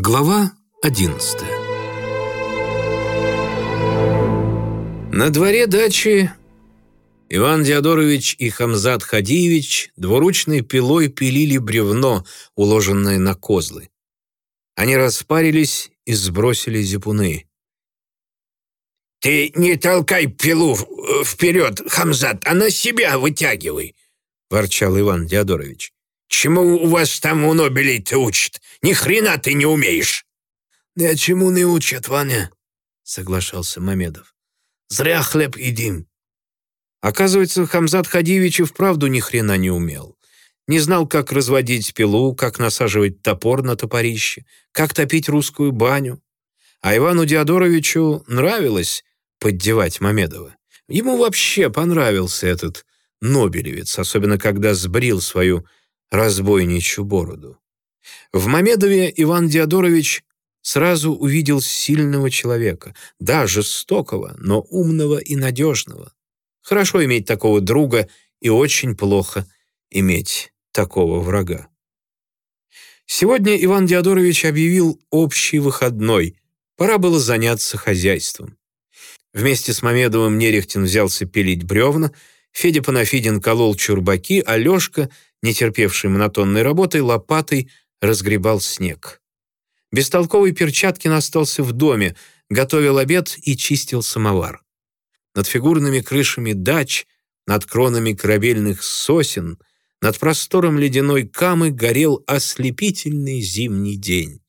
Глава 11 На дворе дачи Иван Диадорович и Хамзат Хадиевич двуручной пилой пилили бревно, уложенное на козлы. Они распарились и сбросили зипуны. «Ты не толкай пилу вперед, Хамзат, а на себя вытягивай!» — ворчал Иван Диадорович. «Чему у вас там у Нобелей-то учат? Ни хрена ты не умеешь!» «Да чему не учат, Ваня?» — соглашался Мамедов. «Зря хлеб едим». Оказывается, Хамзат Хадиевич и вправду ни хрена не умел. Не знал, как разводить пилу, как насаживать топор на топорище, как топить русскую баню. А Ивану Диадоровичу нравилось поддевать Мамедова. Ему вообще понравился этот Нобелевец, особенно когда сбрил свою разбойничью бороду. В Мамедове Иван Диадорович сразу увидел сильного человека, да, жестокого, но умного и надежного. Хорошо иметь такого друга и очень плохо иметь такого врага. Сегодня Иван Диадорович объявил общий выходной. Пора было заняться хозяйством. Вместе с Мамедовым Нерехтин взялся пилить бревна, Федя Панафидин колол чурбаки, а Лешка, не терпевший монотонной работой, лопатой разгребал снег. Бестолковый Перчаткин остался в доме, готовил обед и чистил самовар. Над фигурными крышами дач, над кронами корабельных сосен, над простором ледяной камы горел ослепительный зимний день.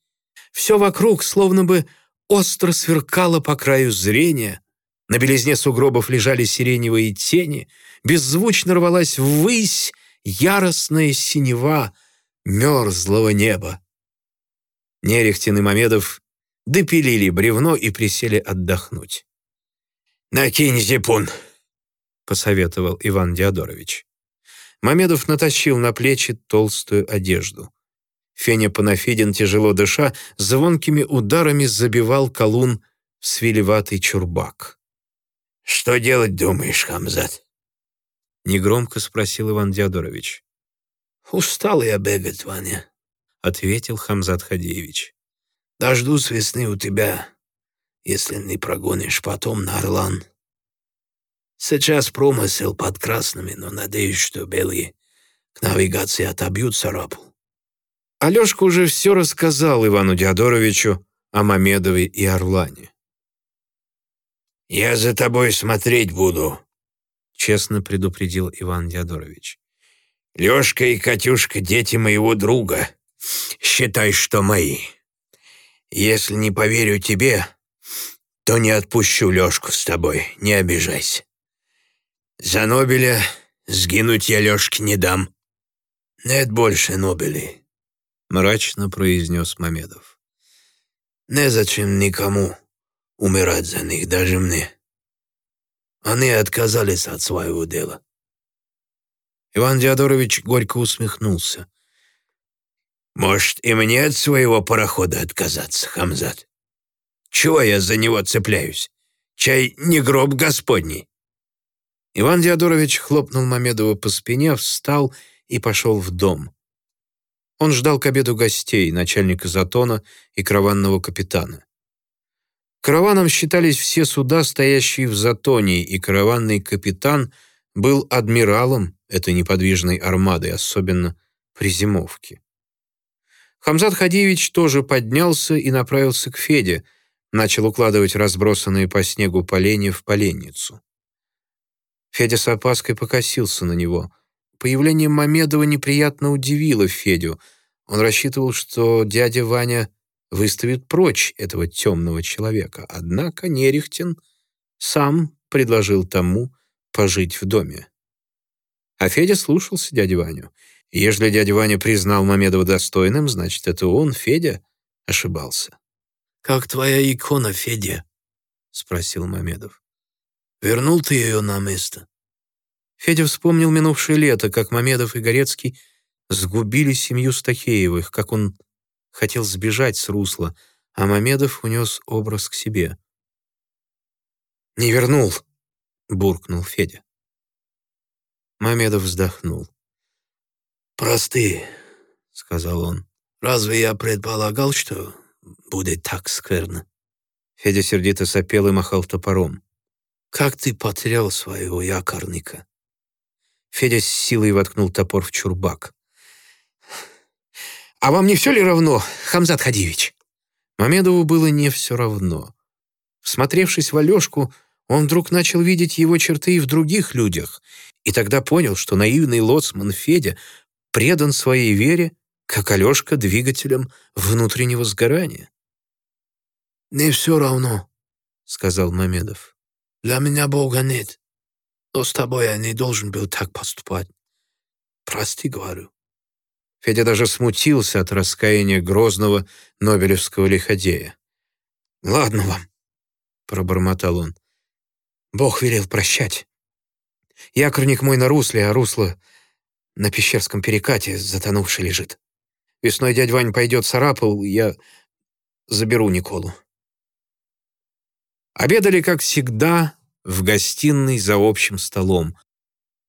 Все вокруг словно бы остро сверкало по краю зрения, на белизне сугробов лежали сиреневые тени, беззвучно рвалась ввысь яростная синева мерзлого неба. Нерехтин и Мамедов допилили бревно и присели отдохнуть. «Накинь зипун», — посоветовал Иван Диадорович. Мамедов натащил на плечи толстую одежду. Феня Панафидин, тяжело дыша, звонкими ударами забивал колун в свелеватый чурбак. «Что делать, думаешь, Хамзат?» Негромко спросил Иван Диадорович. «Устал я бегать, Ваня», — ответил Хамзат Хадеевич. «Дождусь весны у тебя, если не прогонишь потом на Орлан. Сейчас промысел под красными, но надеюсь, что белые к навигации отобьют царапу». Алешка уже все рассказал Ивану Диадоровичу о Мамедове и Орлане. «Я за тобой смотреть буду», — честно предупредил Иван Диадорович. «Лешка и Катюшка — дети моего друга. Считай, что мои. Если не поверю тебе, то не отпущу Лешку с тобой, не обижайся. За Нобеля сгинуть я Лешке не дам. Нет больше Нобелей», — мрачно произнес Мамедов. «Незачем никому умирать за них, даже мне. Они отказались от своего дела. Иван Диадорович горько усмехнулся. «Может, и мне от своего парохода отказаться, Хамзат? Чего я за него цепляюсь? Чай не гроб господний?» Иван Диадорович хлопнул Мамедова по спине, встал и пошел в дом. Он ждал к обеду гостей, начальника затона и караванного капитана. Караваном считались все суда, стоящие в затоне, и караванный капитан был адмиралом этой неподвижной армады, особенно при зимовке. Хамзат Хадиевич тоже поднялся и направился к Феде, начал укладывать разбросанные по снегу поленья в поленницу. Федя с опаской покосился на него. Появление Мамедова неприятно удивило Федю. Он рассчитывал, что дядя Ваня выставит прочь этого темного человека. Однако Нерехтин сам предложил тому пожить в доме. А Федя слушался дядю Ваню. Ежели дядя Ваня признал Мамедова достойным, значит, это он, Федя, ошибался. «Как твоя икона, Федя?» — спросил Мамедов. «Вернул ты ее на место?» Федя вспомнил минувшее лето, как Мамедов и Горецкий сгубили семью Стахеевых, как он хотел сбежать с русла, а Мамедов унес образ к себе. «Не вернул!» — буркнул Федя. Мамедов вздохнул. «Просты», — сказал он. «Разве я предполагал, что будет так скверно. Федя сердито сопел и махал топором. Как ты потерял своего якорника? Федя с силой воткнул топор в чурбак. «А вам не все ли равно, Хамзат Хадивич?» Мамедову было не все равно. Всмотревшись в Алешку, он вдруг начал видеть его черты и в других людях, и тогда понял, что наивный лоцман Федя предан своей вере, как Алешка двигателем внутреннего сгорания. «Не все равно», — сказал Мамедов. «Для меня Бога нет, но с тобой я не должен был так поступать. Прости, говорю». Федя даже смутился от раскаяния грозного нобелевского лиходея. «Ладно вам», — пробормотал он. «Бог велел прощать. Якорник мой на русле, а русло на Пещерском перекате затонувший лежит. Весной дядь Вань пойдет в я заберу Николу». Обедали, как всегда, в гостиной за общим столом.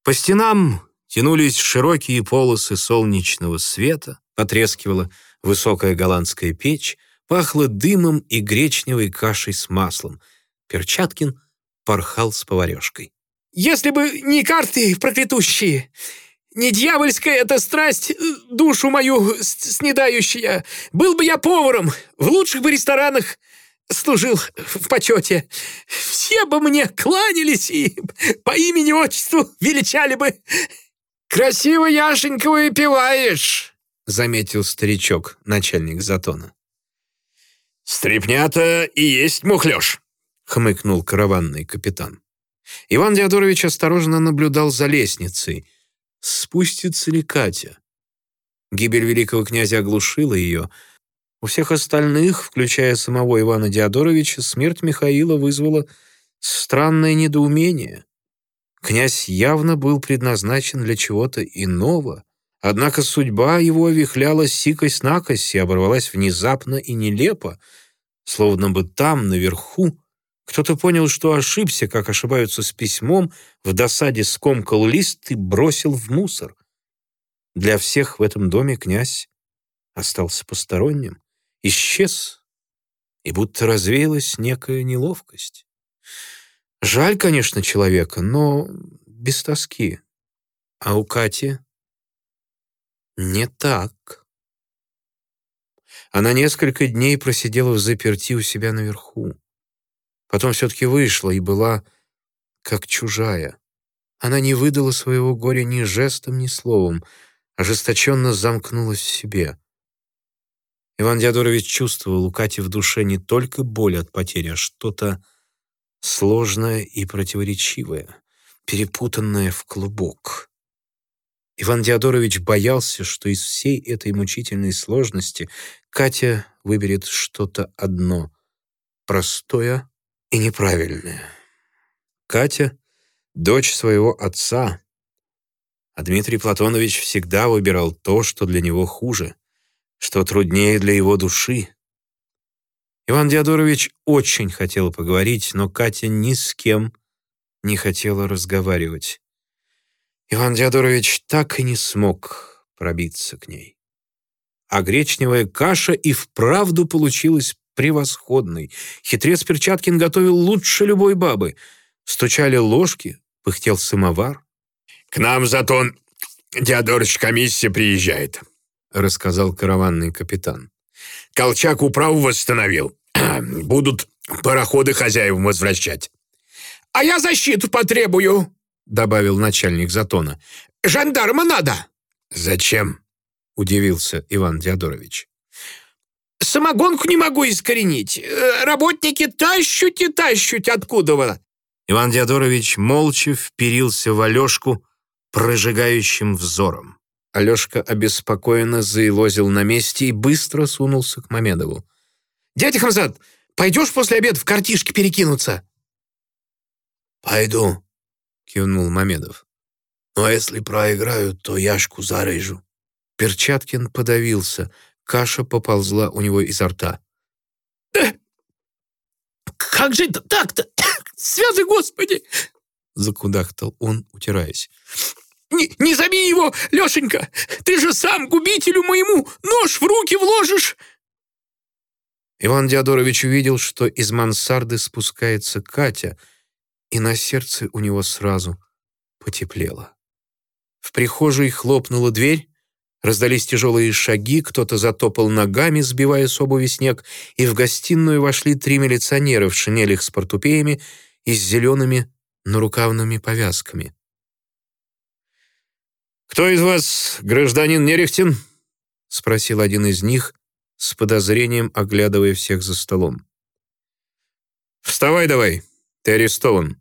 По стенам тянулись широкие полосы солнечного света, потрескивала высокая голландская печь, пахло дымом и гречневой кашей с маслом. Перчаткин порхал с поварешкой. «Если бы не карты проклятущие, не дьявольская эта страсть, э, душу мою снедающая, был бы я поваром в лучших бы ресторанах, служил в почете. Все бы мне кланялись и по имени-отчеству величали бы. «Красиво, Яшенька, выпиваешь!» — заметил старичок, начальник затона. «Стрепнята и есть мухлёж!» — хмыкнул караванный капитан. Иван Диадорович осторожно наблюдал за лестницей. Спустится ли Катя? Гибель великого князя оглушила ее — у всех остальных, включая самого Ивана Диадоровича, смерть Михаила вызвала странное недоумение. Князь явно был предназначен для чего-то иного, однако судьба его вихляла сикость-накость и оборвалась внезапно и нелепо, словно бы там, наверху, кто-то понял, что ошибся, как ошибаются с письмом, в досаде скомкал лист и бросил в мусор. Для всех в этом доме князь остался посторонним исчез, и будто развеялась некая неловкость. Жаль, конечно, человека, но без тоски. А у Кати не так. Она несколько дней просидела в заперти у себя наверху. Потом все-таки вышла и была как чужая. Она не выдала своего горя ни жестом, ни словом, ожесточенно замкнулась в себе. Иван Диадорович чувствовал у Кати в душе не только боль от потери, а что-то сложное и противоречивое, перепутанное в клубок. Иван Диадорович боялся, что из всей этой мучительной сложности Катя выберет что-то одно, простое и неправильное. Катя — дочь своего отца, а Дмитрий Платонович всегда выбирал то, что для него хуже — что труднее для его души. Иван Диадорович очень хотел поговорить, но Катя ни с кем не хотела разговаривать. Иван Диадорович так и не смог пробиться к ней. А гречневая каша и вправду получилась превосходной. Хитрец Перчаткин готовил лучше любой бабы. Стучали ложки, пыхтел самовар. «К нам зато Диадорович комиссия приезжает», — рассказал караванный капитан. «Колчак управу восстановил. Будут пароходы хозяевам возвращать». «А я защиту потребую», — добавил начальник затона. «Жандарма надо». «Зачем?» — удивился Иван Диадорович. «Самогонку не могу искоренить. Э, работники тащут и тащут откуда-то». Иван Диадорович молча вперился в Алешку прожигающим взором. Алешка обеспокоенно заилозил на месте и быстро сунулся к Мамедову. «Дядя Хамзат, пойдешь после обеда в картишки перекинуться?» «Пойду», — кивнул Мамедов. «Но если проиграю, то Яшку зарежу». Перчаткин подавился. Каша поползла у него изо рта. «Э, «Как же это так-то? Связы, Господи!» Закудахтал он, утираясь. Не, не забей его, Лешенька! Ты же сам губителю моему нож в руки вложишь!» Иван Диадорович увидел, что из мансарды спускается Катя, и на сердце у него сразу потеплело. В прихожей хлопнула дверь, раздались тяжелые шаги, кто-то затопал ногами, сбивая с обуви снег, и в гостиную вошли три милиционера в шинелях с портупеями и с зелеными нарукавными повязками. «Кто из вас гражданин Нерехтин?» — спросил один из них, с подозрением оглядывая всех за столом. «Вставай давай, ты арестован».